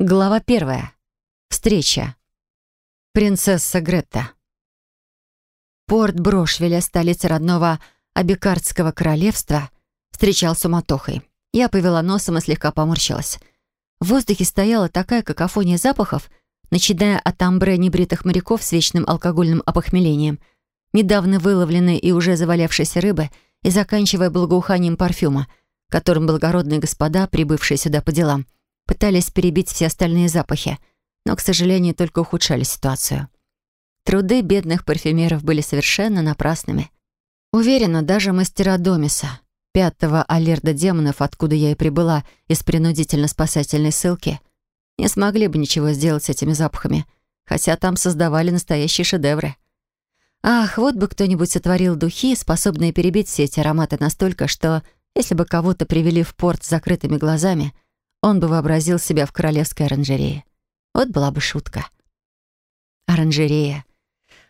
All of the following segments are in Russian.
Глава первая. Встреча. Принцесса Гретта. Порт Брошвеля, столица родного Абикардского королевства, встречал суматохой. Я повела носом и слегка поморщилась. В воздухе стояла такая какофония запахов, начиная от амбре небритых моряков с вечным алкогольным опохмелением, недавно выловленной и уже завалявшейся рыбы, и заканчивая благоуханием парфюма, которым благородные господа, прибывшие сюда по делам, пытались перебить все остальные запахи, но, к сожалению, только ухудшали ситуацию. Труды бедных парфюмеров были совершенно напрасными. Уверена, даже мастера Домиса, пятого алерда демонов, откуда я и прибыла из принудительно-спасательной ссылки, не смогли бы ничего сделать с этими запахами, хотя там создавали настоящие шедевры. Ах, вот бы кто-нибудь сотворил духи, способные перебить все эти ароматы настолько, что, если бы кого-то привели в порт с закрытыми глазами — он бы вообразил себя в королевской оранжерее. Вот была бы шутка. Оранжерея.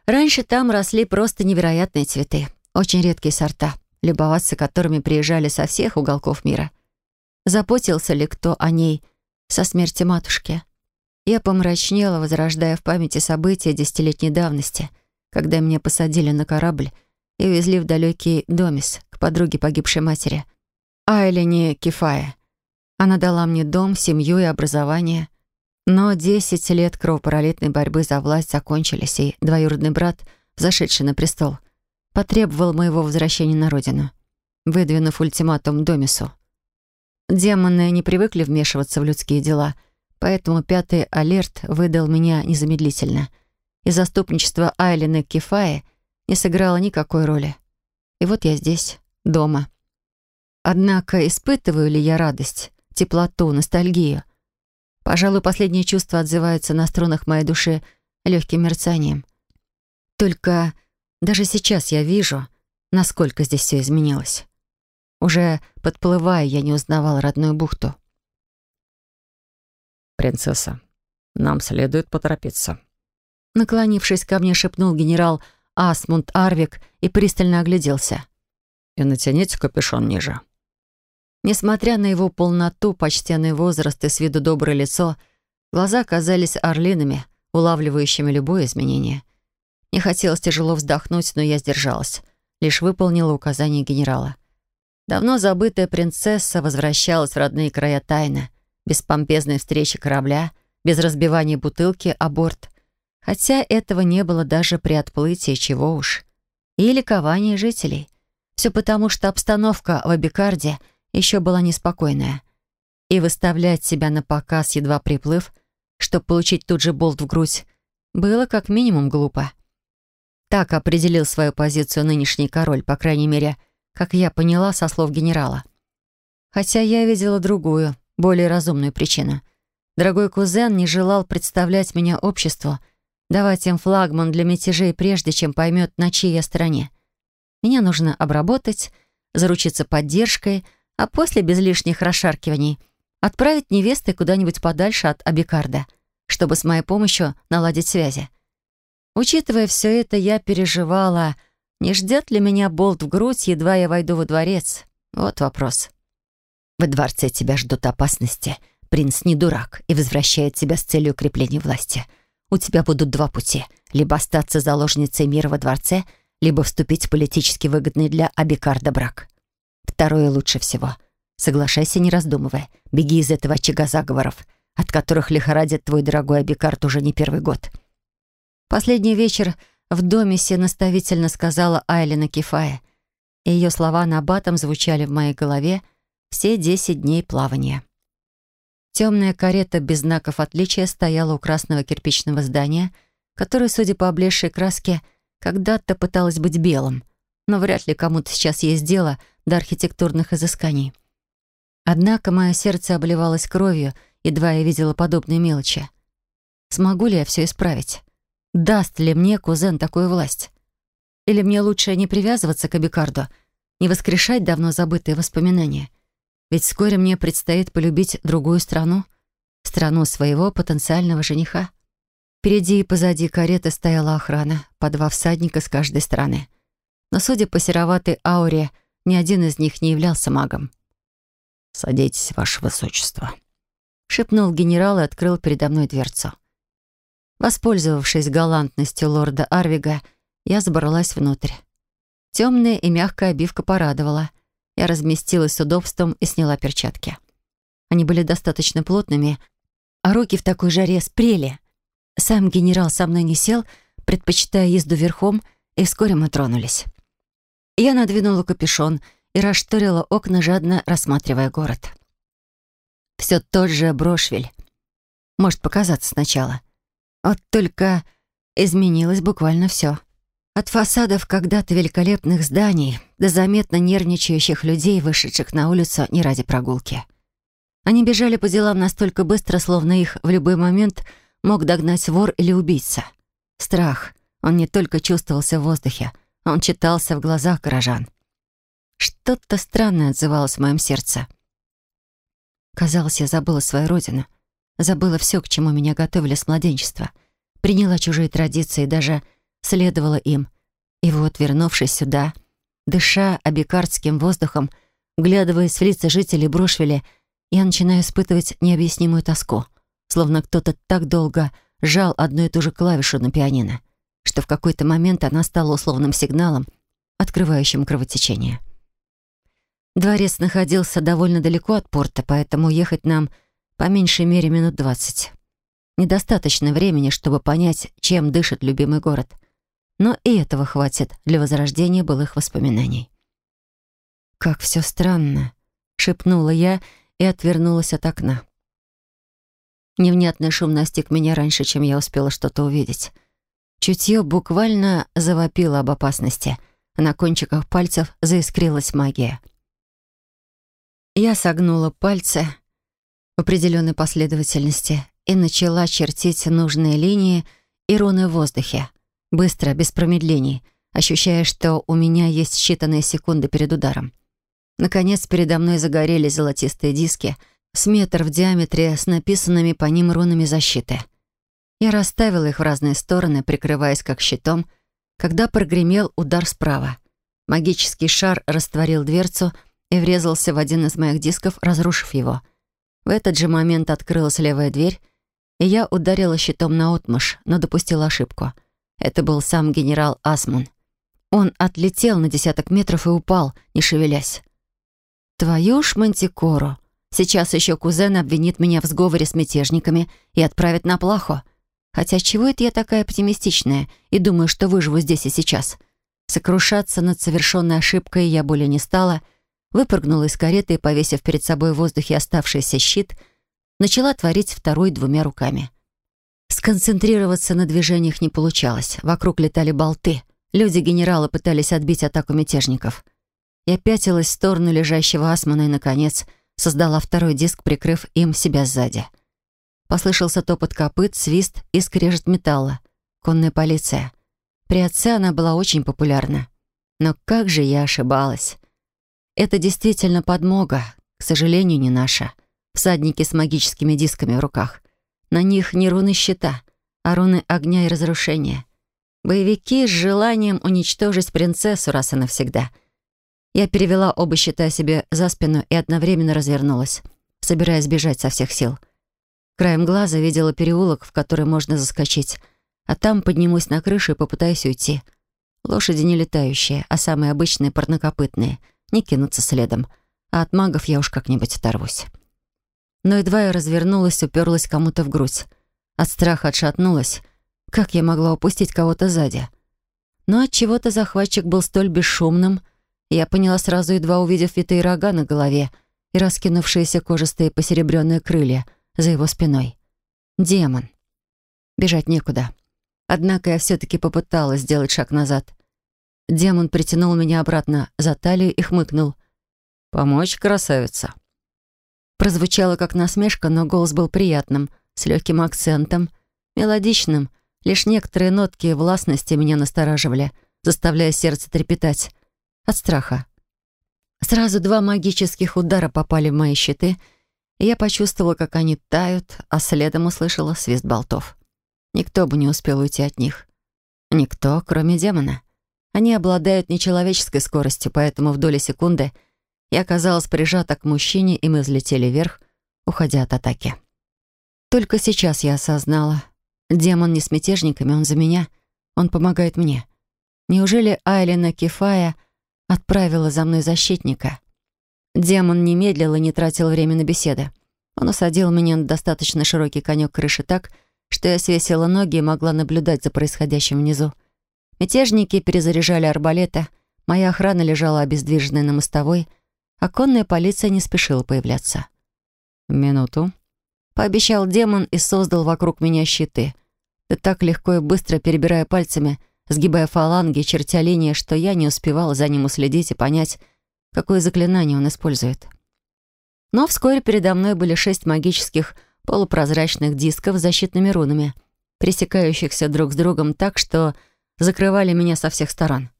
Раньше там росли просто невероятные цветы, очень редкие сорта, любоваться которыми приезжали со всех уголков мира. Заботился ли кто о ней со смерти матушки? Я помрачнела, возрождая в памяти события десятилетней давности, когда меня посадили на корабль и увезли в далекий Домис к подруге погибшей матери, Айлине Кефая. Она дала мне дом, семью и образование. Но десять лет кровопролитной борьбы за власть закончились, и двоюродный брат, зашедший на престол, потребовал моего возвращения на родину, выдвинув ультиматум Домису. Демоны не привыкли вмешиваться в людские дела, поэтому пятый алерт выдал меня незамедлительно, и заступничество Айлины Кефаи не сыграло никакой роли. И вот я здесь, дома. Однако испытываю ли я радость? Теплоту, ностальгию. Пожалуй, последнее чувство отзывается на струнах моей души легким мерцанием. Только даже сейчас я вижу, насколько здесь все изменилось. Уже подплывая, я не узнавал родную бухту. «Принцесса, нам следует поторопиться». Наклонившись ко мне, шепнул генерал Асмунд Арвик и пристально огляделся. «И натяните капюшон ниже». Несмотря на его полноту, почтенный возраст и с виду доброе лицо, глаза казались орлиными, улавливающими любое изменение. Не хотелось тяжело вздохнуть, но я сдержалась. Лишь выполнила указание генерала. Давно забытая принцесса возвращалась в родные края тайно, без помпезной встречи корабля, без разбивания бутылки о борт. Хотя этого не было даже при отплытии, чего уж. И ликование жителей. Все потому, что обстановка в Абикарде — еще была неспокойная. И выставлять себя на показ, едва приплыв, чтобы получить тут же болт в грудь, было как минимум глупо. Так определил свою позицию нынешний король, по крайней мере, как я поняла со слов генерала. Хотя я видела другую, более разумную причину. Дорогой кузен не желал представлять меня обществу, давать им флагман для мятежей, прежде чем поймет, на чьей я стороне. Меня нужно обработать, заручиться поддержкой — а после, без лишних расшаркиваний, отправить невесты куда-нибудь подальше от Абикарда, чтобы с моей помощью наладить связи. Учитывая все это, я переживала, не ждет ли меня болт в грудь, едва я войду во дворец. Вот вопрос. Во дворце тебя ждут опасности. Принц не дурак и возвращает тебя с целью укрепления власти. У тебя будут два пути. Либо остаться заложницей мира во дворце, либо вступить в политически выгодный для Абикарда брак. Второе лучше всего. Соглашайся, не раздумывая. Беги из этого очага заговоров, от которых лихорадит твой дорогой Абикарт уже не первый год. Последний вечер в Домисе наставительно сказала Айлина Кефая, и ее слова на батом звучали в моей голове все десять дней плавания. Темная карета без знаков отличия стояла у красного кирпичного здания, которое, судя по облезшей краске, когда-то пыталось быть белым, но вряд ли кому-то сейчас есть дело до архитектурных изысканий. Однако мое сердце обливалось кровью, едва я видела подобные мелочи. Смогу ли я все исправить? Даст ли мне кузен такую власть? Или мне лучше не привязываться к Абикарду, не воскрешать давно забытые воспоминания? Ведь вскоре мне предстоит полюбить другую страну, страну своего потенциального жениха. Впереди и позади кареты стояла охрана, по два всадника с каждой стороны. Но, судя по сероватой ауре, ни один из них не являлся магом. «Садитесь, ваше высочество», — шепнул генерал и открыл передо мной дверцу. Воспользовавшись галантностью лорда Арвига, я забралась внутрь. Темная и мягкая обивка порадовала. Я разместилась с удобством и сняла перчатки. Они были достаточно плотными, а руки в такой жаре спрели. Сам генерал со мной не сел, предпочитая езду верхом, и вскоре мы тронулись. Я надвинула капюшон и расшторила окна, жадно рассматривая город. Все тот же Брошвиль. Может показаться сначала. Вот только изменилось буквально все. От фасадов когда-то великолепных зданий до заметно нервничающих людей, вышедших на улицу не ради прогулки. Они бежали по делам настолько быстро, словно их в любой момент мог догнать вор или убийца. Страх. Он не только чувствовался в воздухе, он читался в глазах горожан. Что-то странное отзывалось в моем сердце. Казалось, я забыла свою родину. Забыла все, к чему меня готовили с младенчества. Приняла чужие традиции и даже следовала им. И вот, вернувшись сюда, дыша абикардским воздухом, глядываясь в лица жителей Брошвеля, я начинаю испытывать необъяснимую тоску, словно кто-то так долго жал одну и ту же клавишу на пианино, что в какой-то момент она стала условным сигналом, открывающим кровотечение. Дворец находился довольно далеко от порта, поэтому ехать нам по меньшей мере минут двадцать. Недостаточно времени, чтобы понять, чем дышит любимый город. Но и этого хватит для возрождения былых воспоминаний. «Как все странно», — шепнула я и отвернулась от окна. Невнятный шум настиг меня раньше, чем я успела что-то увидеть. Чутье буквально завопило об опасности, на кончиках пальцев заискрилась магия — я согнула пальцы в определенной последовательности и начала чертить нужные линии и руны в воздухе. Быстро, без промедлений, ощущая, что у меня есть считанные секунды перед ударом. Наконец, передо мной загорелись золотистые диски с метр в диаметре с написанными по ним рунами защиты. Я расставила их в разные стороны, прикрываясь как щитом, когда прогремел удар справа. Магический шар растворил дверцу — и врезался в один из моих дисков, разрушив его. В этот же момент открылась левая дверь, и я ударила щитом на отмышь, но допустила ошибку. Это был сам генерал Асмун. Он отлетел на десяток метров и упал, не шевелясь. «Твою ж мантикору! Сейчас еще кузен обвинит меня в сговоре с мятежниками и отправит на плаху. Хотя чего это я такая оптимистичная и думаю, что выживу здесь и сейчас? Сокрушаться над совершенной ошибкой я более не стала — выпрыгнула из кареты и, повесив перед собой в воздухе оставшийся щит, начала творить второй двумя руками. Сконцентрироваться на движениях не получалось. Вокруг летали болты. Люди генерала пытались отбить атаку мятежников. Я пятилась в сторону лежащего асмана и, наконец, создала второй диск, прикрыв им себя сзади. Послышался топот копыт, свист и скрежет металла. Конная полиция. При отце она была очень популярна. Но как же я ошибалась. Это действительно подмога, к сожалению, не наша. Всадники с магическими дисками в руках. На них не руны щита, а руны огня и разрушения. Боевики с желанием уничтожить принцессу раз и навсегда. Я перевела оба щита себе за спину и одновременно развернулась, собираясь бежать со всех сил. Краем глаза видела переулок, в который можно заскочить, а там поднимусь на крышу и попытаюсь уйти. Лошади не летающие, а самые обычные парнокопытные — не кинуться следом, а от магов я уж как-нибудь оторвусь. Но едва я развернулась, уперлась кому-то в грудь. От страха отшатнулась. Как я могла упустить кого-то сзади? Но от чего то захватчик был столь бесшумным, я поняла сразу, едва увидев витые рога на голове и раскинувшиеся кожистые посеребренные крылья за его спиной. Демон. Бежать некуда. Однако я все-таки попыталась сделать шаг назад. Демон притянул меня обратно за талию и хмыкнул. «Помочь, красавица?» Прозвучало как насмешка, но голос был приятным, с легким акцентом, мелодичным. Лишь некоторые нотки властности меня настораживали, заставляя сердце трепетать. От страха. Сразу два магических удара попали в мои щиты, я почувствовала, как они тают, а следом услышала свист болтов. Никто бы не успел уйти от них. Никто, кроме демона. Они обладают нечеловеческой скоростью, поэтому в доли секунды я оказалась прижата к мужчине, и мы взлетели вверх, уходя от атаки. Только сейчас я осознала. Демон не с мятежниками, он за меня. Он помогает мне. Неужели Айлина Кефая отправила за мной защитника? Демон не медлил и не тратил время на беседы. Он усадил меня на достаточно широкий конек крыши так, что я свесила ноги и могла наблюдать за происходящим внизу. Мятежники перезаряжали арбалеты, моя охрана лежала обездвиженная на мостовой, а конная полиция не спешила появляться. «Минуту», — пообещал демон и создал вокруг меня щиты. Да так легко и быстро перебирая пальцами, сгибая фаланги, чертя линии, что я не успевала за ним уследить и понять, какое заклинание он использует. Но вскоре передо мной были шесть магических полупрозрачных дисков с защитными рунами, пересекающихся друг с другом так, что закрывали меня со всех сторон.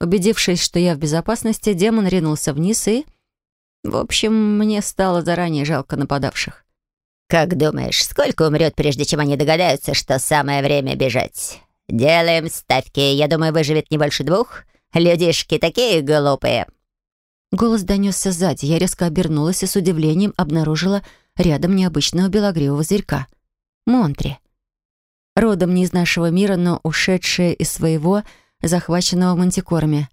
Убедившись, что я в безопасности, демон ринулся вниз и... В общем, мне стало заранее жалко нападавших. «Как думаешь, сколько умрет, прежде чем они догадаются, что самое время бежать? Делаем ставки. Я думаю, выживет не больше двух. Людишки такие глупые». Голос донесся сзади. Я резко обернулась и с удивлением обнаружила рядом необычного белогривого зверька. Монтри. Родом не из нашего мира, но ушедшая из своего, захваченного мантикорами.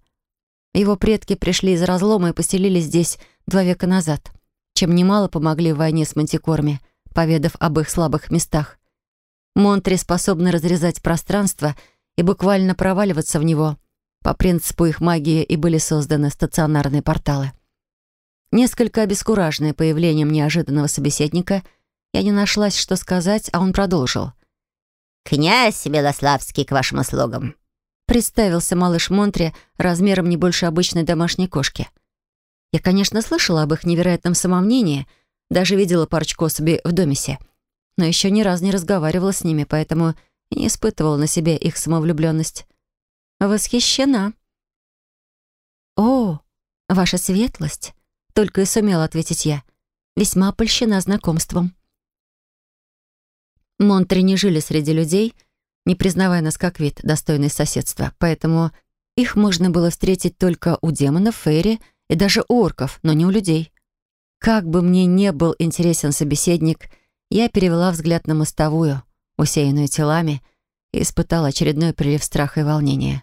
Его предки пришли из разлома и поселились здесь два века назад, чем немало помогли в войне с мантикорами, поведав об их слабых местах. Монтри способны разрезать пространство и буквально проваливаться в него — по принципу их магии и были созданы стационарные порталы. Несколько обескураженная появлением неожиданного собеседника, я не нашлась, что сказать, а он продолжил. «Князь Белославский к вашим услугам», представился малыш Монтри размером не больше обычной домашней кошки. Я, конечно, слышала об их невероятном самомнении, даже видела парочку особей в домисе, но еще ни разу не разговаривала с ними, поэтому не испытывала на себе их самовлюбленность. «Восхищена». «О, ваша светлость!» — только и сумела ответить я. «Весьма польщена знакомством». Монтри не жили среди людей, не признавая нас как вид, достойный соседства, поэтому их можно было встретить только у демонов, фейри и даже у орков, но не у людей. Как бы мне не был интересен собеседник, я перевела взгляд на мостовую, усеянную телами, и испытала очередной прилив страха и волнения.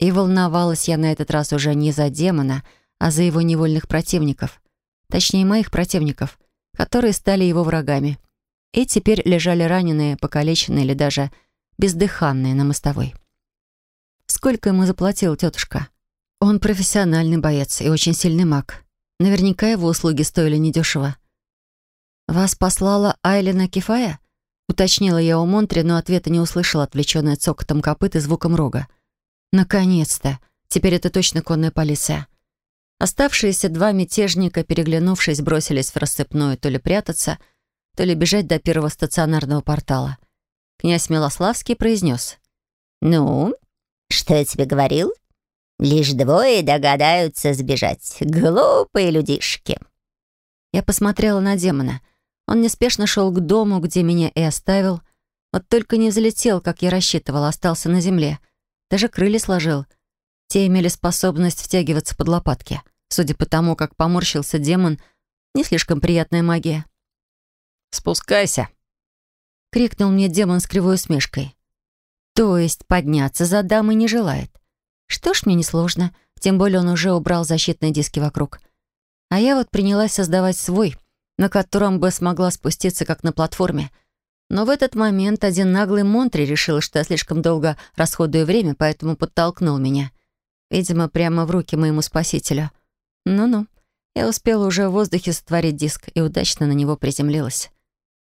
И волновалась я на этот раз уже не за демона, а за его невольных противников. Точнее, моих противников, которые стали его врагами. И теперь лежали раненые, покалеченные или даже бездыханные на мостовой. Сколько ему заплатил тетушка? Он профессиональный боец и очень сильный маг. Наверняка его услуги стоили недешево. «Вас послала Айлина Кефая?» Уточнила я у Монтри, но ответа не услышала, отвлеченная цокотом копыт и звуком рога. Наконец-то! Теперь это точно конная полиция. Оставшиеся два мятежника, переглянувшись, бросились в рассыпную то ли прятаться, то ли бежать до первого стационарного портала. Князь Милославский произнес. «Ну, что я тебе говорил? Лишь двое догадаются сбежать. Глупые людишки». Я посмотрела на демона. Он неспешно шел к дому, где меня и оставил. Вот только не взлетел, как я рассчитывала, остался на земле — даже крылья сложил. Те имели способность втягиваться под лопатки. Судя по тому, как поморщился демон, не слишком приятная магия. «Спускайся!» — крикнул мне демон с кривой усмешкой. «То есть подняться за дамой не желает? Что ж, мне несложно, тем более он уже убрал защитные диски вокруг. А я вот принялась создавать свой, на котором бы смогла спуститься, как на платформе — но в этот момент один наглый Монтри решил, что я слишком долго расходую время, поэтому подтолкнул меня. Видимо, прямо в руки моему спасителю. Ну-ну, я успела уже в воздухе сотворить диск и удачно на него приземлилась.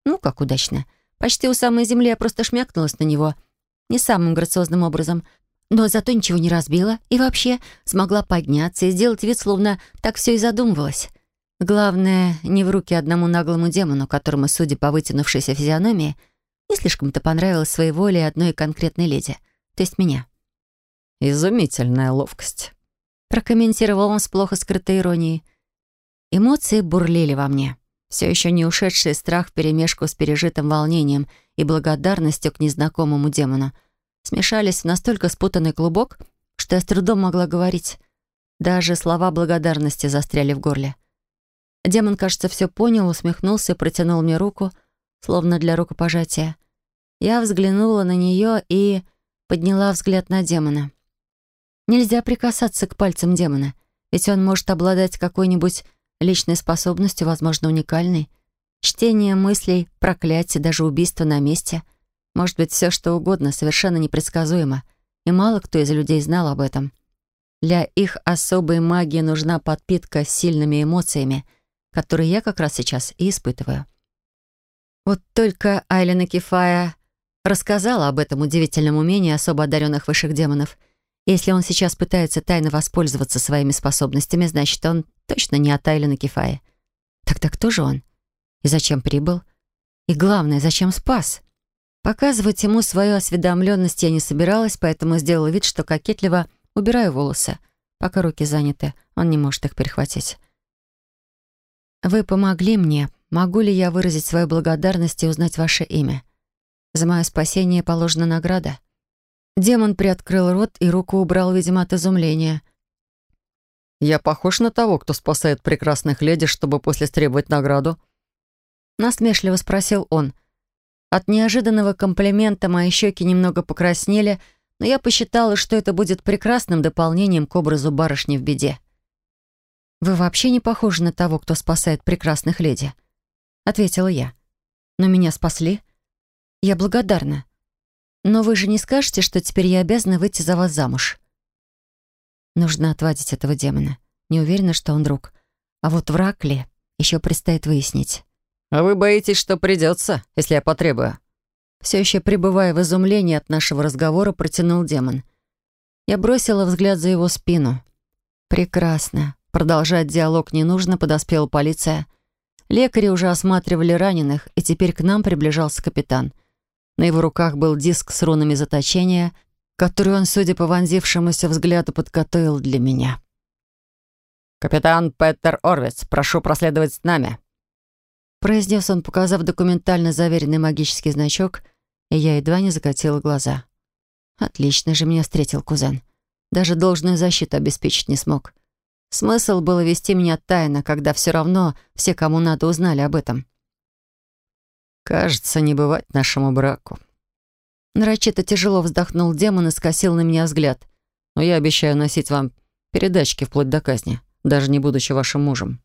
Ну, как удачно. Почти у самой земли я просто шмякнулась на него. Не самым грациозным образом. Но зато ничего не разбила и вообще смогла подняться и сделать вид, словно так все и задумывалось. Главное, не в руки одному наглому демону, которому, судя по вытянувшейся физиономии, не слишком-то понравилась своей воле одной конкретной леди, то есть меня. «Изумительная ловкость», — прокомментировал он с плохо скрытой иронией. Эмоции бурлили во мне. Все еще не ушедший страх вперемешку с пережитым волнением и благодарностью к незнакомому демону смешались в настолько спутанный клубок, что я с трудом могла говорить. Даже слова благодарности застряли в горле. Демон, кажется, все понял, усмехнулся и протянул мне руку, словно для рукопожатия. Я взглянула на нее и подняла взгляд на демона. Нельзя прикасаться к пальцам демона, ведь он может обладать какой-нибудь личной способностью, возможно, уникальной. Чтение мыслей, проклятие, даже убийство на месте. Может быть, все что угодно, совершенно непредсказуемо. И мало кто из людей знал об этом. Для их особой магии нужна подпитка сильными эмоциями, которые я как раз сейчас и испытываю. Вот только Айлена Кефая рассказала об этом удивительном умении особо одаренных высших демонов. Если он сейчас пытается тайно воспользоваться своими способностями, значит, он точно не от Айлена Кефая. Тогда кто же он? И зачем прибыл? И главное, зачем спас? Показывать ему свою осведомленность я не собиралась, поэтому сделала вид, что кокетливо убираю волосы. Пока руки заняты, он не может их перехватить. «Вы помогли мне. Могу ли я выразить свою благодарность и узнать ваше имя? За мое спасение положена награда». Демон приоткрыл рот и руку убрал, видимо, от изумления. «Я похож на того, кто спасает прекрасных леди, чтобы после стребовать награду?» Насмешливо спросил он. От неожиданного комплимента мои щеки немного покраснели, но я посчитала, что это будет прекрасным дополнением к образу барышни в беде. «Вы вообще не похожи на того, кто спасает прекрасных леди», — ответила я. «Но меня спасли. Я благодарна. Но вы же не скажете, что теперь я обязана выйти за вас замуж?» Нужно отвадить этого демона. Не уверена, что он друг. А вот враг ли, еще предстоит выяснить. «А вы боитесь, что придется, если я потребую?» Все еще пребывая в изумлении от нашего разговора, протянул демон. Я бросила взгляд за его спину. «Прекрасно. Продолжать диалог не нужно, подоспела полиция. Лекари уже осматривали раненых, и теперь к нам приближался капитан. На его руках был диск с рунами заточения, который он, судя по вонзившемуся взгляду, подготовил для меня. «Капитан Петер Орвиц, прошу проследовать с нами», произнес он, показав документально заверенный магический значок, и я едва не закатила глаза. Отлично же меня встретил кузен. Даже должную защиту обеспечить не смог. Смысл было вести меня тайно, когда все равно все, кому надо, узнали об этом. «Кажется, не бывать нашему браку». Нарочито тяжело вздохнул демон и скосил на меня взгляд. «Но я обещаю носить вам передачки вплоть до казни, даже не будучи вашим мужем».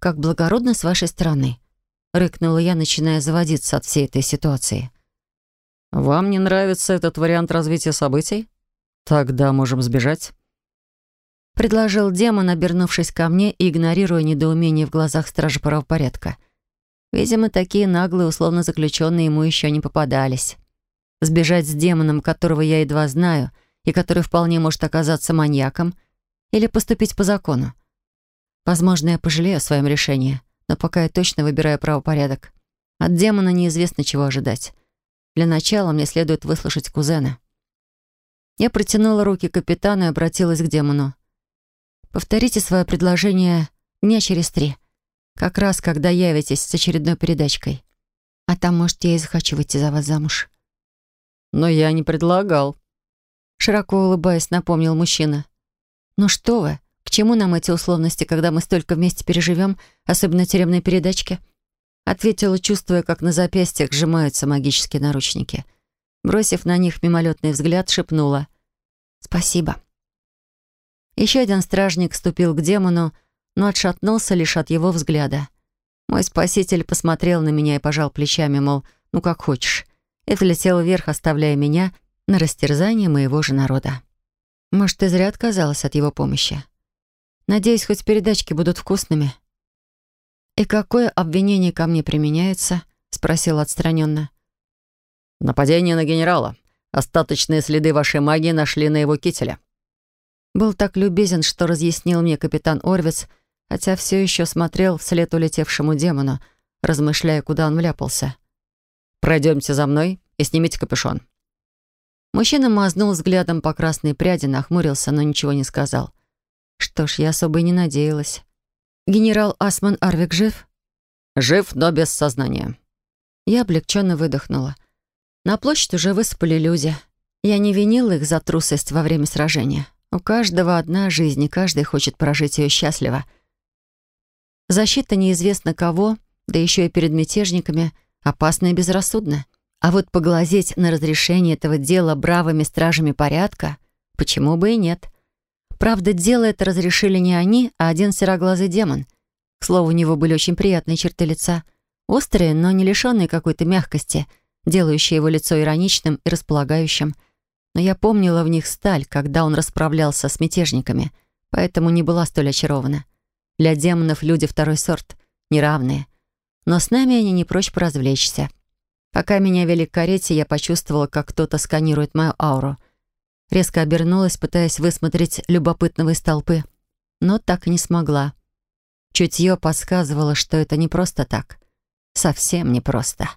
«Как благородно с вашей стороны», — рыкнула я, начиная заводиться от всей этой ситуации. «Вам не нравится этот вариант развития событий? Тогда можем сбежать». Предложил демон, обернувшись ко мне и игнорируя недоумение в глазах стража правопорядка. Видимо, такие наглые условно заключенные ему еще не попадались. Сбежать с демоном, которого я едва знаю, и который вполне может оказаться маньяком, или поступить по закону. Возможно, я пожалею о своем решении, но пока я точно выбираю правопорядок. От демона неизвестно, чего ожидать. Для начала мне следует выслушать кузена. Я протянула руки капитану и обратилась к демону. «Повторите свое предложение дня через три, как раз когда явитесь с очередной передачкой. А там, может, я и захочу выйти за вас замуж». «Но я не предлагал», — широко улыбаясь, напомнил мужчина. «Ну что вы, к чему нам эти условности, когда мы столько вместе переживем, особенно тюремные передачки?» Ответила, чувствуя, как на запястьях сжимаются магические наручники. Бросив на них мимолетный взгляд, шепнула «Спасибо». Еще один стражник вступил к демону, но отшатнулся лишь от его взгляда. Мой спаситель посмотрел на меня и пожал плечами, мол, ну как хочешь, и взлетел вверх, оставляя меня на растерзание моего же народа. Может, ты зря отказалась от его помощи. Надеюсь, хоть передачки будут вкусными». «И какое обвинение ко мне применяется?» — спросил отстраненно. «Нападение на генерала. Остаточные следы вашей магии нашли на его кителе». Был так любезен, что разъяснил мне капитан Орвиц, хотя все еще смотрел вслед улетевшему демону, размышляя, куда он вляпался. «Пройдемте за мной и снимите капюшон». Мужчина мазнул взглядом по красной пряди, нахмурился, но ничего не сказал. Что ж, я особо и не надеялась. «Генерал Асман Арвик жив?» «Жив, но без сознания». Я облегченно выдохнула. На площадь уже высыпали люди. Я не винила их за трусость во время сражения. У каждого одна жизнь, и каждый хочет прожить ее счастливо. Защита неизвестно кого, да еще и перед мятежниками, опасно и безрассудно. А вот поглазеть на разрешение этого дела бравыми стражами порядка, почему бы и нет. Правда, дело это разрешили не они, а один сероглазый демон. К слову, у него были очень приятные черты лица. Острые, но не лишенные какой-то мягкости, делающие его лицо ироничным и располагающим. Но я помнила в них сталь, когда он расправлялся с мятежниками, поэтому не была столь очарована. Для демонов люди второй сорт, неравные. Но с нами они не прочь поразвлечься. Пока меня вели к карете, я почувствовала, как кто-то сканирует мою ауру. Резко обернулась, пытаясь высмотреть любопытного из толпы, но так и не смогла. Чутье подсказывало, что это не просто так. Совсем не просто.